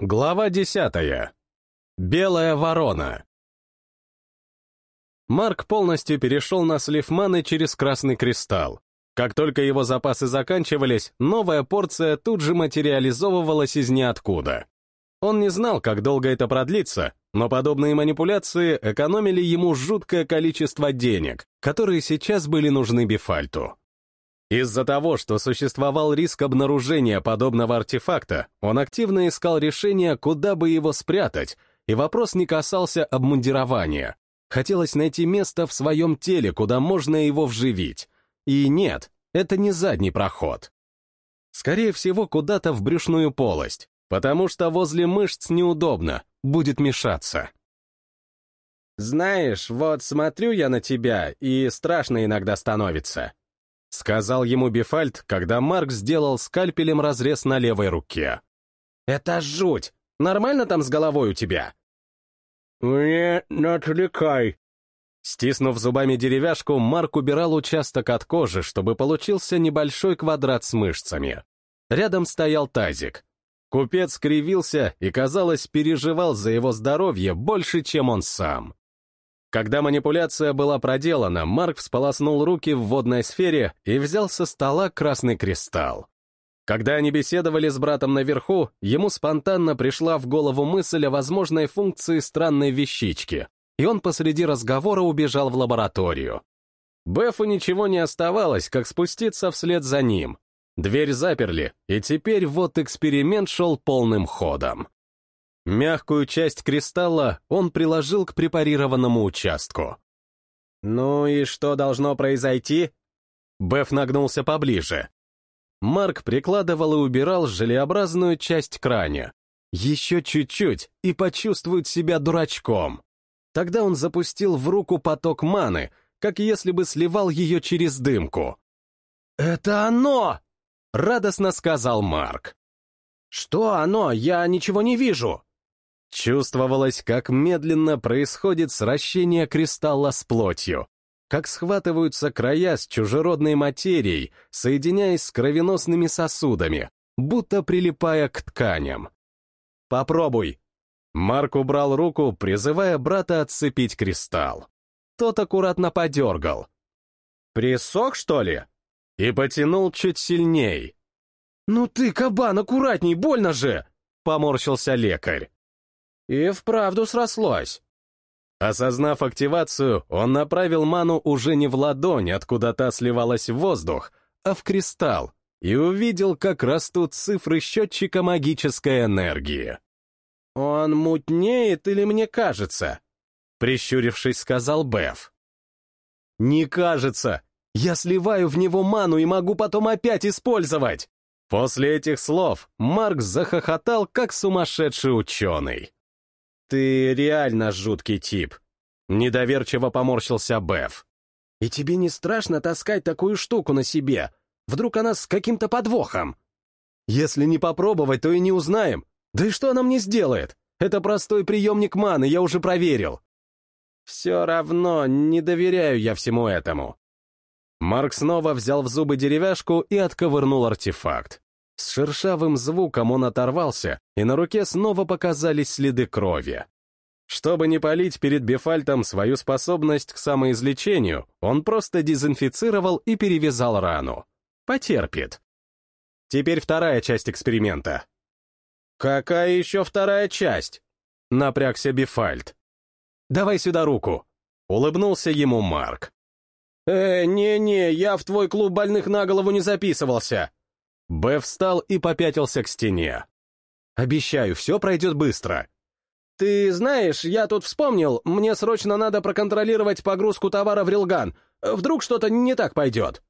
Глава десятая. Белая ворона. Марк полностью перешел на слив маны через красный кристалл. Как только его запасы заканчивались, новая порция тут же материализовывалась из ниоткуда. Он не знал, как долго это продлится, но подобные манипуляции экономили ему жуткое количество денег, которые сейчас были нужны Бифальту. Из-за того, что существовал риск обнаружения подобного артефакта, он активно искал решение, куда бы его спрятать, и вопрос не касался обмундирования. Хотелось найти место в своем теле, куда можно его вживить. И нет, это не задний проход. Скорее всего, куда-то в брюшную полость, потому что возле мышц неудобно, будет мешаться. «Знаешь, вот смотрю я на тебя, и страшно иногда становится», — сказал ему Бифальт, когда Марк сделал скальпелем разрез на левой руке. «Это жуть! Нормально там с головой у тебя?» «Мне не отвлекай!» Стиснув зубами деревяшку, Марк убирал участок от кожи, чтобы получился небольшой квадрат с мышцами. Рядом стоял тазик. Купец скривился и, казалось, переживал за его здоровье больше, чем он сам. Когда манипуляция была проделана, Марк всполоснул руки в водной сфере и взял со стола красный кристалл. Когда они беседовали с братом наверху, ему спонтанно пришла в голову мысль о возможной функции странной вещички, и он посреди разговора убежал в лабораторию. Бефу ничего не оставалось, как спуститься вслед за ним. Дверь заперли, и теперь вот эксперимент шел полным ходом. Мягкую часть кристалла он приложил к препарированному участку. «Ну и что должно произойти?» Беф нагнулся поближе. Марк прикладывал и убирал желеобразную часть краня. Еще чуть-чуть и почувствует себя дурачком. Тогда он запустил в руку поток маны, как если бы сливал ее через дымку. «Это оно!» — радостно сказал Марк. «Что оно? Я ничего не вижу!» Чувствовалось, как медленно происходит сращение кристалла с плотью, как схватываются края с чужеродной материей, соединяясь с кровеносными сосудами, будто прилипая к тканям. «Попробуй!» Марк убрал руку, призывая брата отцепить кристалл. Тот аккуратно подергал. «Присох, что ли?» И потянул чуть сильней. «Ну ты, кабан, аккуратней, больно же!» — поморщился лекарь. И вправду срослось. Осознав активацию, он направил ману уже не в ладонь, откуда та сливалась в воздух, а в кристалл, и увидел, как растут цифры счетчика магической энергии. «Он мутнеет или мне кажется?» Прищурившись, сказал Беф. «Не кажется. Я сливаю в него ману и могу потом опять использовать!» После этих слов Марк захохотал, как сумасшедший ученый. «Ты реально жуткий тип», — недоверчиво поморщился Беф. «И тебе не страшно таскать такую штуку на себе? Вдруг она с каким-то подвохом?» «Если не попробовать, то и не узнаем. Да и что она мне сделает? Это простой приемник маны, я уже проверил». «Все равно не доверяю я всему этому». Марк снова взял в зубы деревяшку и отковырнул артефакт. С шершавым звуком он оторвался, и на руке снова показались следы крови. Чтобы не палить перед Бефальтом свою способность к самоизлечению, он просто дезинфицировал и перевязал рану. Потерпит. Теперь вторая часть эксперимента. «Какая еще вторая часть?» — напрягся Бефальт. «Давай сюда руку», — улыбнулся ему Марк. «Э, не-не, я в твой клуб больных на голову не записывался», Б встал и попятился к стене. «Обещаю, все пройдет быстро». «Ты знаешь, я тут вспомнил, мне срочно надо проконтролировать погрузку товара в Рилган. Вдруг что-то не так пойдет».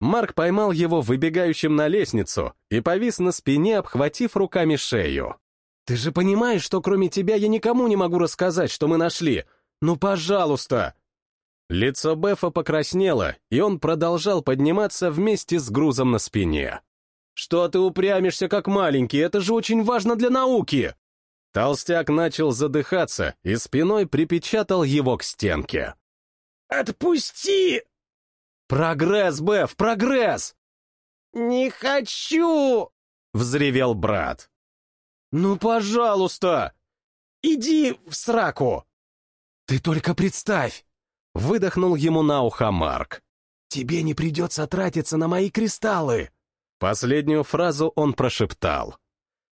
Марк поймал его выбегающим на лестницу и повис на спине, обхватив руками шею. «Ты же понимаешь, что кроме тебя я никому не могу рассказать, что мы нашли? Ну, пожалуйста!» Лицо Бефа покраснело, и он продолжал подниматься вместе с грузом на спине. «Что ты упрямишься, как маленький? Это же очень важно для науки!» Толстяк начал задыхаться и спиной припечатал его к стенке. «Отпусти!» «Прогресс, Беф, прогресс!» «Не хочу!» — взревел брат. «Ну, пожалуйста! Иди в сраку!» «Ты только представь!» — выдохнул ему на ухо Марк. «Тебе не придется тратиться на мои кристаллы!» Последнюю фразу он прошептал.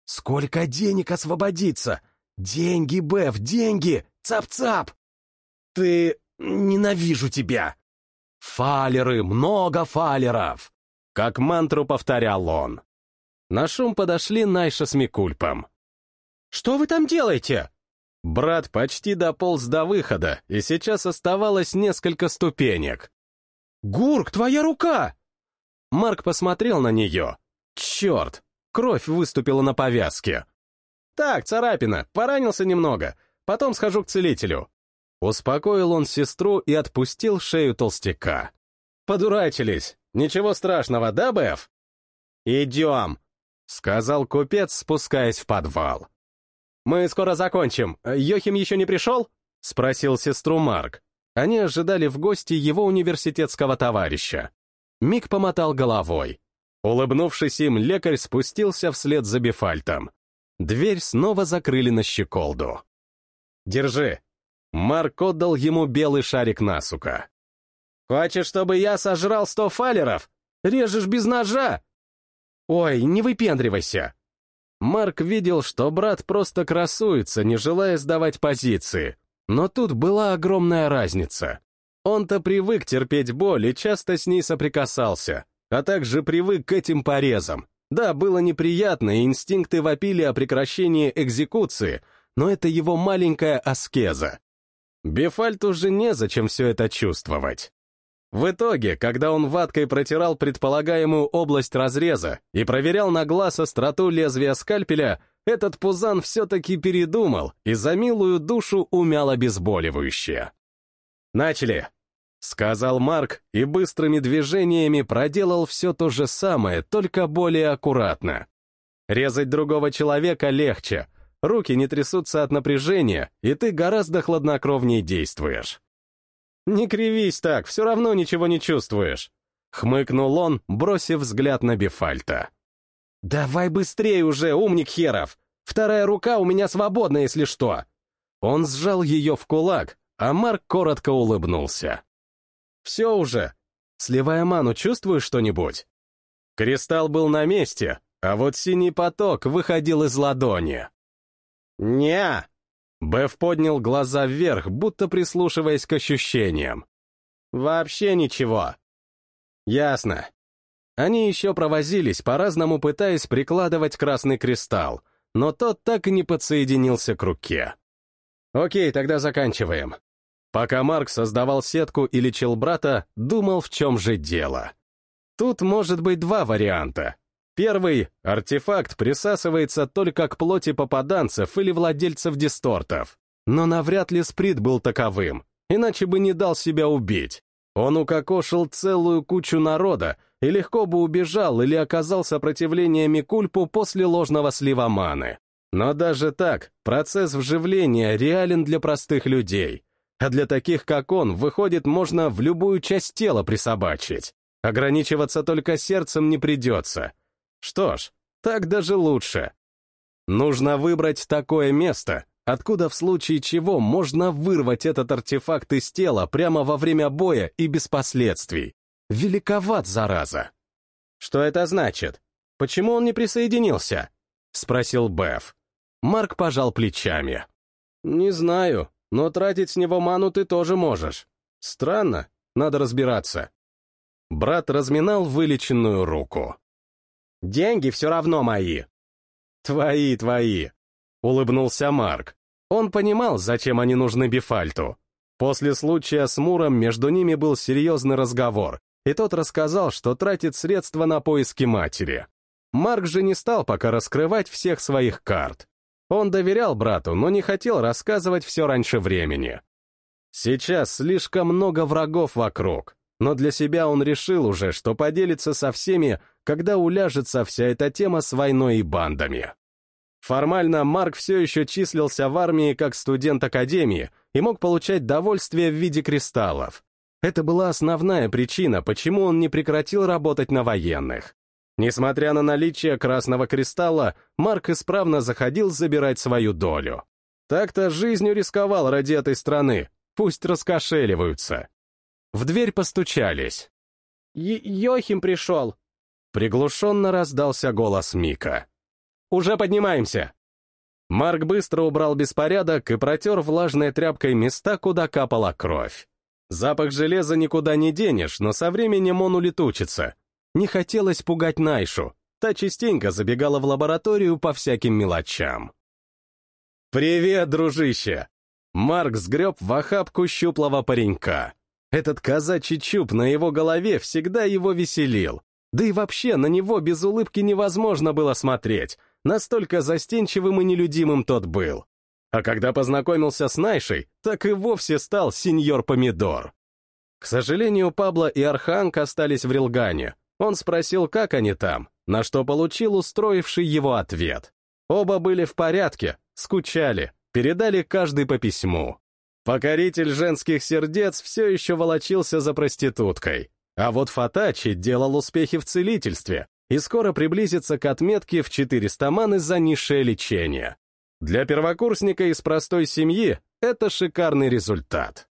«Сколько денег освободится! Деньги, Беф, деньги! Цап-цап!» «Ты... ненавижу тебя!» «Фалеры, много фалеров!» Как мантру повторял он. На шум подошли Найша с Микульпом. «Что вы там делаете?» Брат почти дополз до выхода, и сейчас оставалось несколько ступенек. «Гурк, твоя рука!» Марк посмотрел на нее. Черт, кровь выступила на повязке. «Так, царапина, поранился немного, потом схожу к целителю». Успокоил он сестру и отпустил шею толстяка. «Подурачились, ничего страшного, да, Беф?» «Идем», — сказал купец, спускаясь в подвал. «Мы скоро закончим. Йохим еще не пришел?» — спросил сестру Марк. Они ожидали в гости его университетского товарища. Мик помотал головой. Улыбнувшись им, лекарь спустился вслед за Бефальтом. Дверь снова закрыли на щеколду. «Держи». Марк отдал ему белый шарик насука. «Хочешь, чтобы я сожрал сто фалеров? Режешь без ножа?» «Ой, не выпендривайся!» Марк видел, что брат просто красуется, не желая сдавать позиции. Но тут была огромная разница. Он-то привык терпеть боль и часто с ней соприкасался, а также привык к этим порезам. Да, было неприятно, и инстинкты вопили о прекращении экзекуции, но это его маленькая аскеза. Бефальту же незачем все это чувствовать. В итоге, когда он ваткой протирал предполагаемую область разреза и проверял на глаз остроту лезвия скальпеля, этот пузан все-таки передумал и за милую душу умял обезболивающее. «Начали!» — сказал Марк и быстрыми движениями проделал все то же самое, только более аккуратно. Резать другого человека легче, руки не трясутся от напряжения, и ты гораздо хладнокровнее действуешь. «Не кривись так, все равно ничего не чувствуешь», — хмыкнул он, бросив взгляд на Бефальта. «Давай быстрее уже, умник херов! Вторая рука у меня свободна, если что!» Он сжал ее в кулак, а Марк коротко улыбнулся. «Все уже. Сливая ману, чувствуешь что-нибудь?» Кристалл был на месте, а вот синий поток выходил из ладони. «Не!» Беф поднял глаза вверх, будто прислушиваясь к ощущениям. «Вообще ничего». «Ясно». Они еще провозились, по-разному пытаясь прикладывать красный кристалл, но тот так и не подсоединился к руке. «Окей, тогда заканчиваем». Пока Марк создавал сетку и лечил брата, думал, в чем же дело. Тут может быть два варианта. Первый — артефакт присасывается только к плоти попаданцев или владельцев дистортов. Но навряд ли Сприт был таковым, иначе бы не дал себя убить. Он укокошил целую кучу народа и легко бы убежал или оказал сопротивление Микульпу после ложного слива маны. Но даже так, процесс вживления реален для простых людей. А для таких, как он, выходит, можно в любую часть тела присобачить. Ограничиваться только сердцем не придется — что ж, так даже лучше. Нужно выбрать такое место, откуда в случае чего можно вырвать этот артефакт из тела прямо во время боя и без последствий. Великоват, зараза. Что это значит? Почему он не присоединился? Спросил Беф. Марк пожал плечами. Не знаю, но тратить с него ману ты тоже можешь. Странно, надо разбираться. Брат разминал вылеченную руку. Деньги все равно мои. Твои, твои, улыбнулся Марк. Он понимал, зачем они нужны Бифальту. После случая с Муром между ними был серьезный разговор, и тот рассказал, что тратит средства на поиски матери. Марк же не стал пока раскрывать всех своих карт. Он доверял брату, но не хотел рассказывать все раньше времени. Сейчас слишком много врагов вокруг, но для себя он решил уже, что поделится со всеми, когда уляжется вся эта тема с войной и бандами. Формально Марк все еще числился в армии как студент академии и мог получать довольствие в виде кристаллов. Это была основная причина, почему он не прекратил работать на военных. Несмотря на наличие красного кристалла, Марк исправно заходил забирать свою долю. Так-то жизнью рисковал ради этой страны, пусть раскошеливаются. В дверь постучались. «Йохим пришел!» Приглушенно раздался голос Мика. «Уже поднимаемся!» Марк быстро убрал беспорядок и протер влажной тряпкой места, куда капала кровь. Запах железа никуда не денешь, но со временем он улетучится. Не хотелось пугать Найшу. Та частенько забегала в лабораторию по всяким мелочам. «Привет, дружище!» Марк сгреб в охапку щуплого паренька. Этот казачий чуб на его голове всегда его веселил. Да и вообще на него без улыбки невозможно было смотреть, настолько застенчивым и нелюдимым тот был. А когда познакомился с Найшей, так и вовсе стал сеньор Помидор. К сожалению, Пабло и Арханг остались в Рилгане. Он спросил, как они там, на что получил устроивший его ответ. Оба были в порядке, скучали, передали каждый по письму. Покоритель женских сердец все еще волочился за проституткой, а вот Фатачи делал успехи в целительстве и скоро приблизится к отметке в 400 маны за низшее лечение. Для первокурсника из простой семьи это шикарный результат.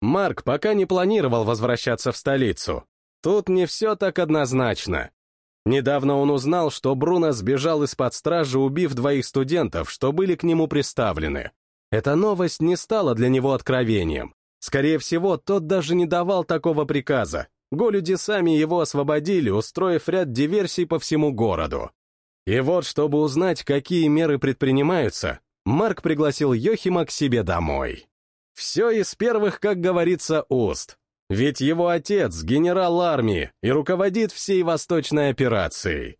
Марк пока не планировал возвращаться в столицу. Тут не все так однозначно. Недавно он узнал, что Бруно сбежал из-под стражи, убив двоих студентов, что были к нему приставлены. Эта новость не стала для него откровением. Скорее всего, тот даже не давал такого приказа. Голюди сами его освободили, устроив ряд диверсий по всему городу. И вот, чтобы узнать, какие меры предпринимаются, Марк пригласил Йохима к себе домой. Все из первых, как говорится, уст. Ведь его отец — генерал армии и руководит всей восточной операцией.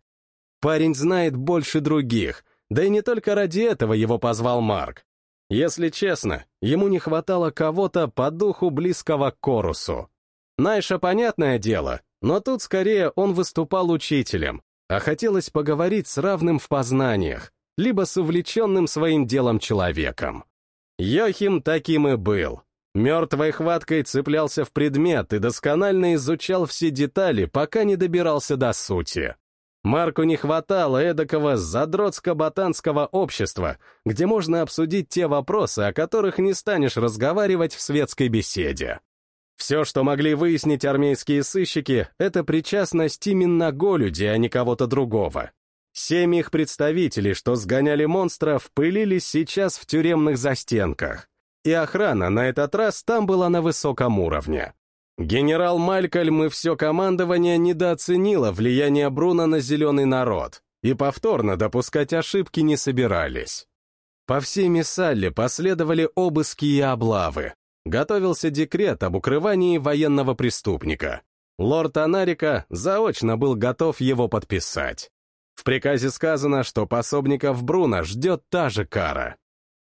Парень знает больше других, да и не только ради этого его позвал Марк. Если честно, ему не хватало кого-то по духу близкого к Корусу. Найша, понятное дело, но тут скорее он выступал учителем, а хотелось поговорить с равным в познаниях, либо с увлеченным своим делом человеком. Йохим таким и был. Мертвой хваткой цеплялся в предмет и досконально изучал все детали, пока не добирался до сути. Марку не хватало эдакого задротско-ботанского общества, где можно обсудить те вопросы, о которых не станешь разговаривать в светской беседе. Все, что могли выяснить армейские сыщики, это причастность именно Голюди, а не кого-то другого. Семь их представителей, что сгоняли монстров, пылились сейчас в тюремных застенках и охрана на этот раз там была на высоком уровне. Генерал Малькольм и все командование недооценило влияние Бруна на зеленый народ и повторно допускать ошибки не собирались. По всей Миссалле последовали обыски и облавы. Готовился декрет об укрывании военного преступника. Лорд Анарика заочно был готов его подписать. В приказе сказано, что пособников Бруна ждет та же кара.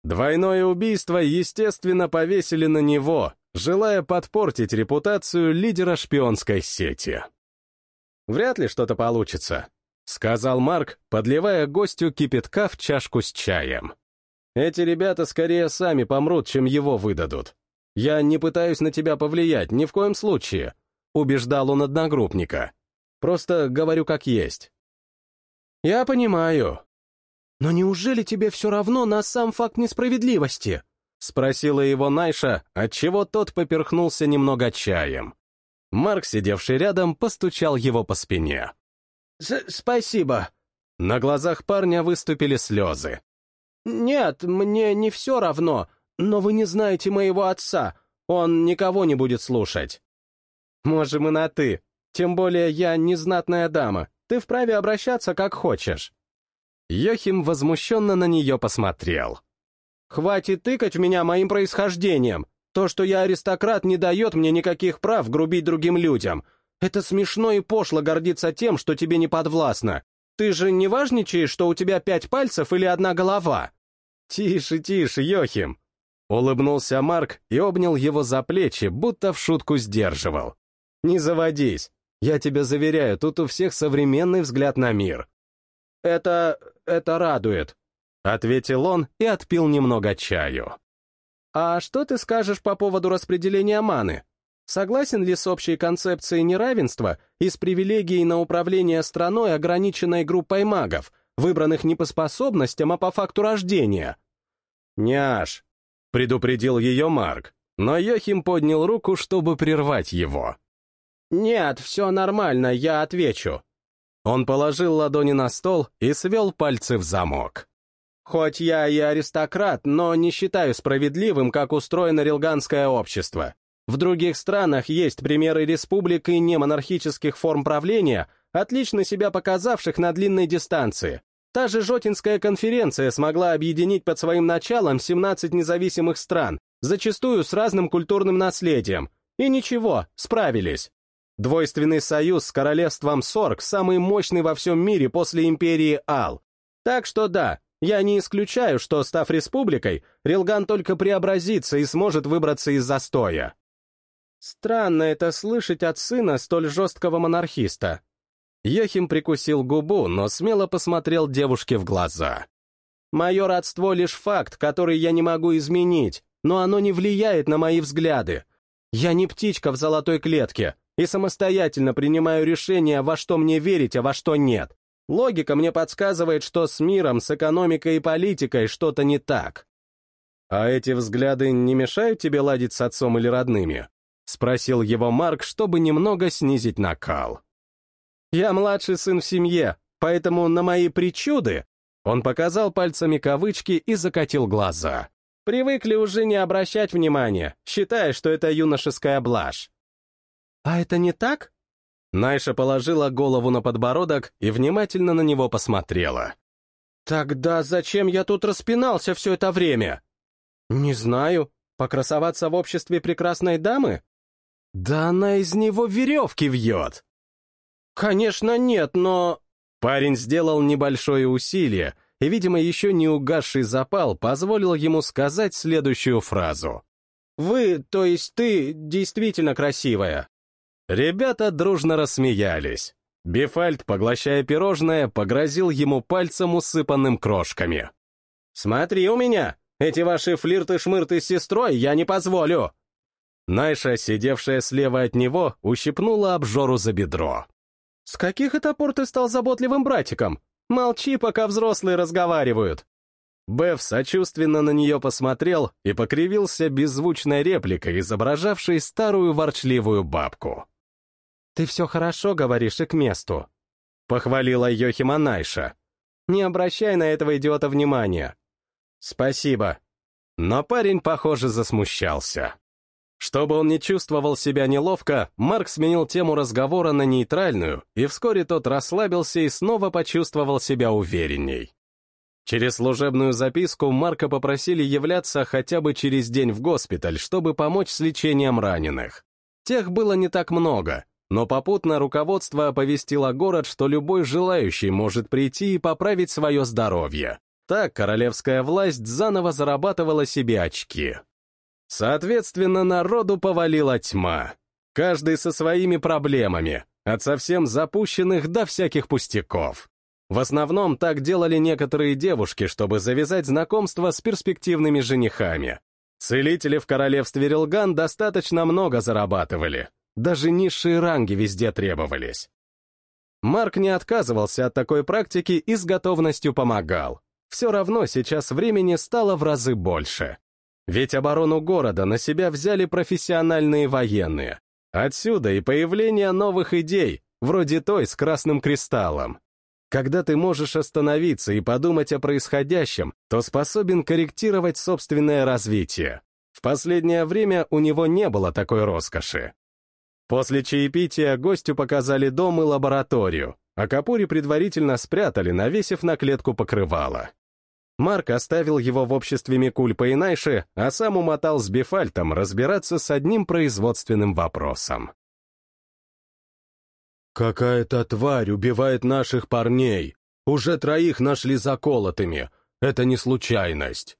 Двойное убийство, естественно, повесили на него, желая подпортить репутацию лидера шпионской сети. «Вряд ли что-то получится», — сказал Марк, подливая гостю кипятка в чашку с чаем. «Эти ребята скорее сами помрут, чем его выдадут. Я не пытаюсь на тебя повлиять, ни в коем случае», — убеждал он одногруппника. «Просто говорю как есть». «Я понимаю», «Но неужели тебе все равно на сам факт несправедливости?» — спросила его Найша, отчего тот поперхнулся немного чаем. Марк, сидевший рядом, постучал его по спине. «Спасибо». На глазах парня выступили слезы. «Нет, мне не все равно, но вы не знаете моего отца, он никого не будет слушать». «Можем и на «ты», тем более я незнатная дама, ты вправе обращаться как хочешь». Йохим возмущенно на нее посмотрел. «Хватит тыкать в меня моим происхождением. То, что я аристократ, не дает мне никаких прав грубить другим людям. Это смешно и пошло гордиться тем, что тебе не подвластно. Ты же не важничаешь, что у тебя пять пальцев или одна голова?» «Тише, тише, Йохим!» Улыбнулся Марк и обнял его за плечи, будто в шутку сдерживал. «Не заводись. Я тебя заверяю, тут у всех современный взгляд на мир. «Это... это радует», — ответил он и отпил немного чаю. «А что ты скажешь по поводу распределения маны?» Согласен ли с общей концепцией неравенства и с привилегией на управление страной ограниченной группой магов, выбранных не по способностям, а по факту рождения? «Няш», — предупредил ее Марк, но Йохим поднял руку, чтобы прервать его. «Нет, все нормально, я отвечу». Он положил ладони на стол и свел пальцы в замок. «Хоть я и аристократ, но не считаю справедливым, как устроено рилганское общество. В других странах есть примеры республик и немонархических форм правления, отлично себя показавших на длинной дистанции. Та же Жотинская конференция смогла объединить под своим началом 17 независимых стран, зачастую с разным культурным наследием. И ничего, справились. Двойственный союз с королевством Сорг самый мощный во всем мире после империи Ал. Так что да, я не исключаю, что, став республикой, Рилган только преобразится и сможет выбраться из застоя. Странно это слышать от сына столь жесткого монархиста. Йохим прикусил губу, но смело посмотрел девушке в глаза. Мое родство лишь факт, который я не могу изменить, но оно не влияет на мои взгляды. Я не птичка в золотой клетке, и самостоятельно принимаю решение, во что мне верить, а во что нет. Логика мне подсказывает, что с миром, с экономикой и политикой что-то не так. А эти взгляды не мешают тебе ладить с отцом или родными? Спросил его Марк, чтобы немного снизить накал. Я младший сын в семье, поэтому на мои причуды он показал пальцами кавычки и закатил глаза. Привыкли уже не обращать внимания, считая, что это юношеская блажь. «А это не так?» Найша положила голову на подбородок и внимательно на него посмотрела. «Тогда зачем я тут распинался все это время?» «Не знаю. Покрасоваться в обществе прекрасной дамы?» «Да она из него веревки вьет!» «Конечно нет, но...» Парень сделал небольшое усилие, и, видимо, еще не угасший запал позволил ему сказать следующую фразу. «Вы, то есть ты, действительно красивая». Ребята дружно рассмеялись. Бифальд, поглощая пирожное, погрозил ему пальцем, усыпанным крошками. «Смотри у меня! Эти ваши флирты-шмырты с сестрой я не позволю!» Найша, сидевшая слева от него, ущипнула обжору за бедро. «С каких это пор ты стал заботливым братиком? Молчи, пока взрослые разговаривают!» Беф сочувственно на нее посмотрел и покривился беззвучной репликой, изображавшей старую ворчливую бабку. «Ты все хорошо говоришь и к месту», — похвалила Йохима Найша. «Не обращай на этого идиота внимания». «Спасибо». Но парень, похоже, засмущался. Чтобы он не чувствовал себя неловко, Марк сменил тему разговора на нейтральную, и вскоре тот расслабился и снова почувствовал себя уверенней. Через служебную записку Марка попросили являться хотя бы через день в госпиталь, чтобы помочь с лечением раненых. Тех было не так много, но попутно руководство оповестило город, что любой желающий может прийти и поправить свое здоровье. Так королевская власть заново зарабатывала себе очки. Соответственно, народу повалила тьма. Каждый со своими проблемами, от совсем запущенных до всяких пустяков. В основном так делали некоторые девушки, чтобы завязать знакомство с перспективными женихами. Целители в королевстве Рилган достаточно много зарабатывали, даже низшие ранги везде требовались. Марк не отказывался от такой практики и с готовностью помогал. Все равно сейчас времени стало в разы больше. Ведь оборону города на себя взяли профессиональные военные. Отсюда и появление новых идей, вроде той с красным кристаллом. Когда ты можешь остановиться и подумать о происходящем, то способен корректировать собственное развитие. В последнее время у него не было такой роскоши. После чаепития гостю показали дом и лабораторию, а Капури предварительно спрятали, навесив на клетку покрывало. Марк оставил его в обществе Микульпа и Найши, а сам умотал с Бифальтом разбираться с одним производственным вопросом. «Какая-то тварь убивает наших парней. Уже троих нашли заколотыми. Это не случайность».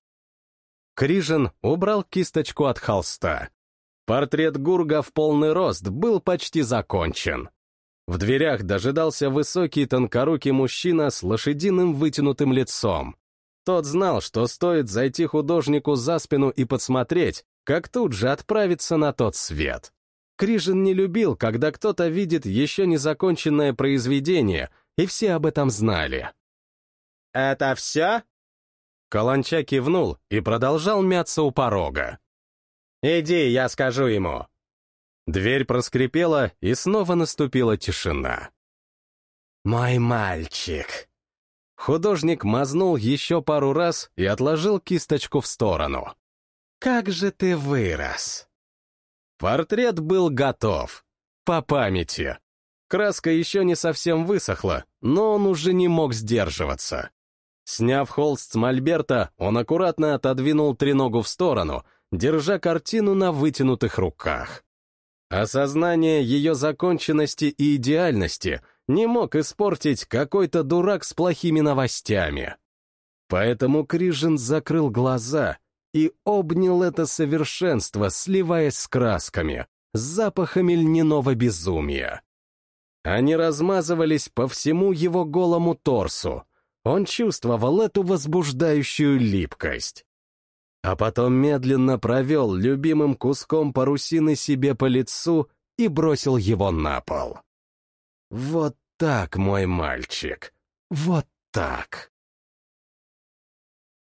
Крижин убрал кисточку от холста. Портрет Гурга в полный рост был почти закончен. В дверях дожидался высокий тонкорукий мужчина с лошадиным вытянутым лицом. Тот знал, что стоит зайти художнику за спину и подсмотреть, как тут же отправиться на тот свет. Крижин не любил, когда кто-то видит еще незаконченное произведение, и все об этом знали. «Это все?» Каланча кивнул и продолжал мяться у порога. «Иди, я скажу ему». Дверь проскрипела, и снова наступила тишина. «Мой мальчик!» Художник мазнул еще пару раз и отложил кисточку в сторону. «Как же ты вырос!» Портрет был готов. По памяти. Краска еще не совсем высохла, но он уже не мог сдерживаться. Сняв холст с мольберта, он аккуратно отодвинул треногу в сторону, держа картину на вытянутых руках. Осознание ее законченности и идеальности не мог испортить какой-то дурак с плохими новостями. Поэтому Крижин закрыл глаза и обнял это совершенство, сливаясь с красками, с запахами льняного безумия. Они размазывались по всему его голому торсу. Он чувствовал эту возбуждающую липкость. А потом медленно провел любимым куском парусины себе по лицу и бросил его на пол. Вот так, мой мальчик, вот так.